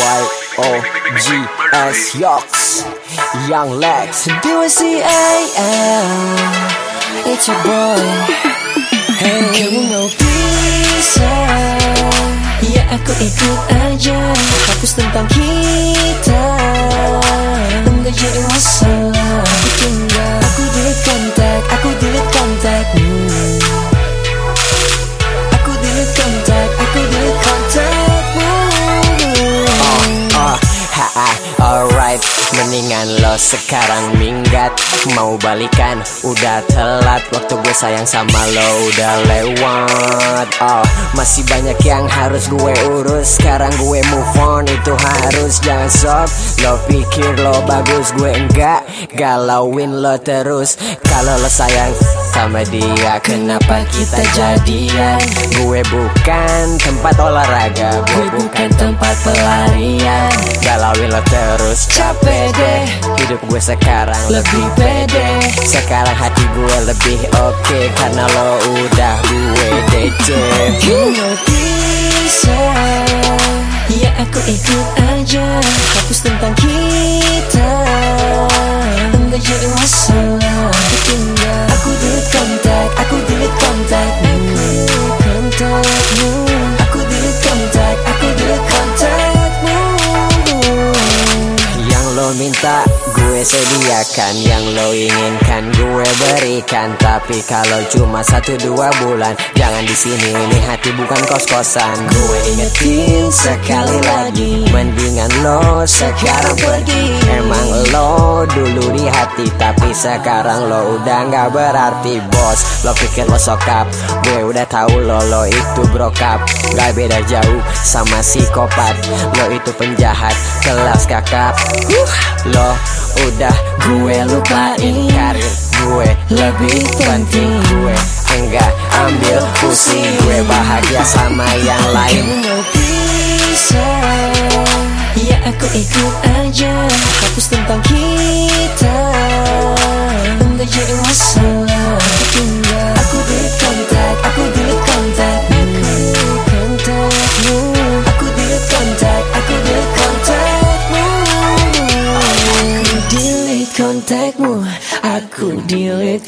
Y-O-G-S Yox Young Lex. D-Y-C-A-L It's your boy. Hey. Kamu mau pisah Ya aku ikut aja Hapus tentang kita Enggak jadi masalah Mendingan lo sekarang minggat Mau balikan, udah telat Waktu gue sayang sama lo udah lewat. Oh, masih banyak yang harus gue urus. Sekarang gue move on, itu harus. Jangan sob, lo pikir lo bagus Gue enggak, galauin lo terus. Kalau lo sayang sama dia Kenapa kita jadian? Gue bukan tempat olahraga Gue bukan Galauin lo terus. Capek deh Hidup gue sekarang lebih pede. Sekarang hati gue lebih oke Karena lo udah gue DC Kamu mau pisah Ya aku ikut aja. Hapus tentang kita convinta gue sediakan Yang lo inginkan gue berikan. Tapi kalau cuma satu dua bulan Jangan di sini. Ini hati bukan kos-kosan. Gue ingetin sekali lagi Mendingan lo sekarang pergi. Emang lo dulu di hati Tapi sekarang lo udah gak berarti bos. Lo pikir lo sokap Gue udah tahu lo lo itu brokap. Gak beda jauh sama psikopat Lo itu penjahat kelas kakap. Huh, Lo udah gue lupain Karir gue lebih penting Gue enggak ambil pusing Gue bahagia sama yang lain. Mau pisah Ya aku ikut aja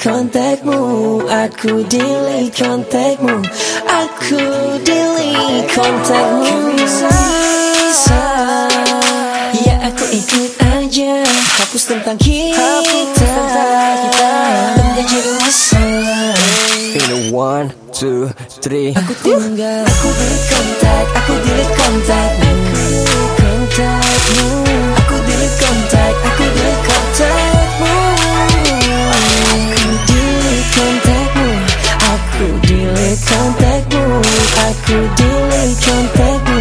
kontakmu Aku delete kontakmu Aku delete kontakmu Bisa Ya aku ikut aja. Hapus tentang kita Enggak jadi masalah. In a one, two, three. Aku tinggal Aku delete kontak Aku delete kontakmu. Kontakmu delete kontakmu I delete kontakmu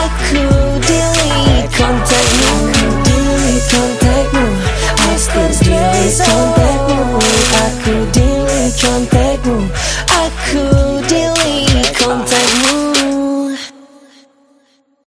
Aku delete kontakmu Aku delete kontakmu Aku delete kontakmu Aku delete kontakmu Aku